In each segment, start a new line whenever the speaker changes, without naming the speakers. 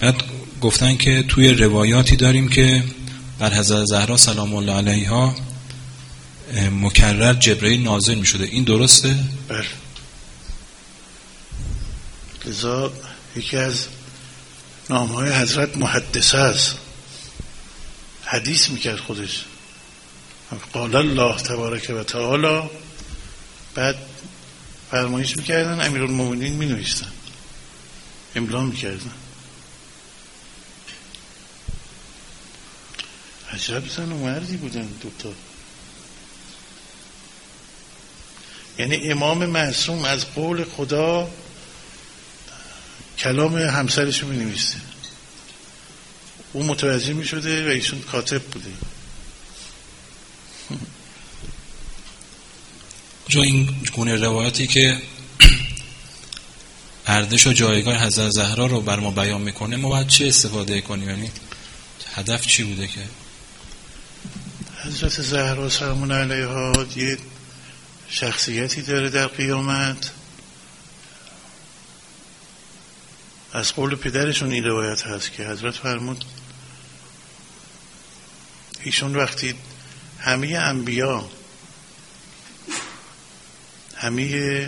بعد گفتن که توی روایاتی داریم که بر حضرت زهرا سلام الله علیها مکرر جبرئیل نازل می شده این درسته؟
بله. لذا یکی از نام های حضرت محدثه است. حدیث می‌کرد خودش. قال الله تبارک و تعالی بعد فرمایش می‌کردن امیر المومنین املا می‌کردن. عجب زن و مردی بودن دوتا یعنی امام معصوم از قول خدا کلام همسرش رو می نویسته او متوجه می شده و ایشون کاتب بوده.
جو این گونه روایتی که ارزش و جایگاه حضرت زهرا رو بر ما بیان می‌کنه ما باید چه استفاده کنیم؟ یعنی هدف چی بوده که؟
حضرت زهرا سلام علیها. یه شخصیتی داره در قیامت. از قول پدرشون این روایت هست که حضرت فرمود ایشون وقتی همه انبیا همه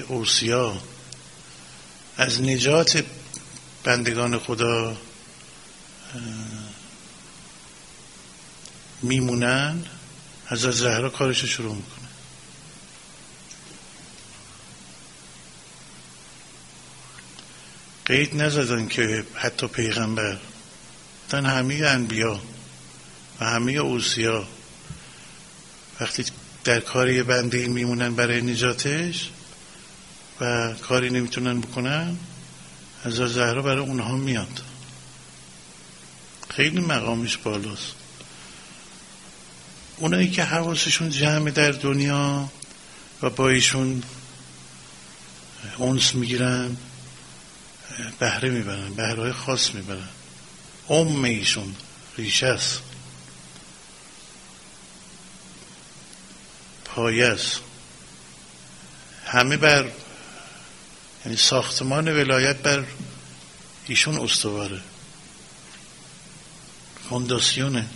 اوسیا از نجات بندگان خدا میمونن حضرت زهرا کارش شروع می‌کنه. قید نزدن که حتی پیغمبر تن همه انبیا و همه اوسیا وقتی در کار یه بنده میمونن برای نجاتش و کاری نمی‌تونن بکنن از زهرا برای اونها میاد. خیلی مقامش بالاست. اونایی که حواسشون جمع در دنیا و با ایشون اونس می‌گیرن بهره می‌برن بهره خاص می‌برن. ام ایشون ریشه است. پایه است. همه بر یعنی ساختمان ولایت بر ایشون استواره. فونداسیونه.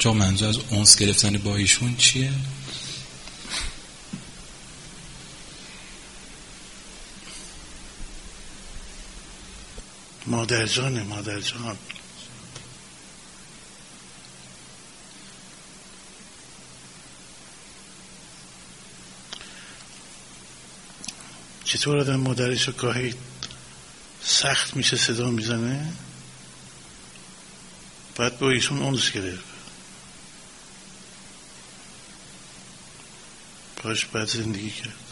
جا منظور از اونس گرفتن با ایشون چیه؟
مادر جان مادر جان چطور آدم مادرش رو گاهی سخت میشه صدا می‌زنه؟ باید با ایشون اونس گرفت. باش باید زندگی کرد.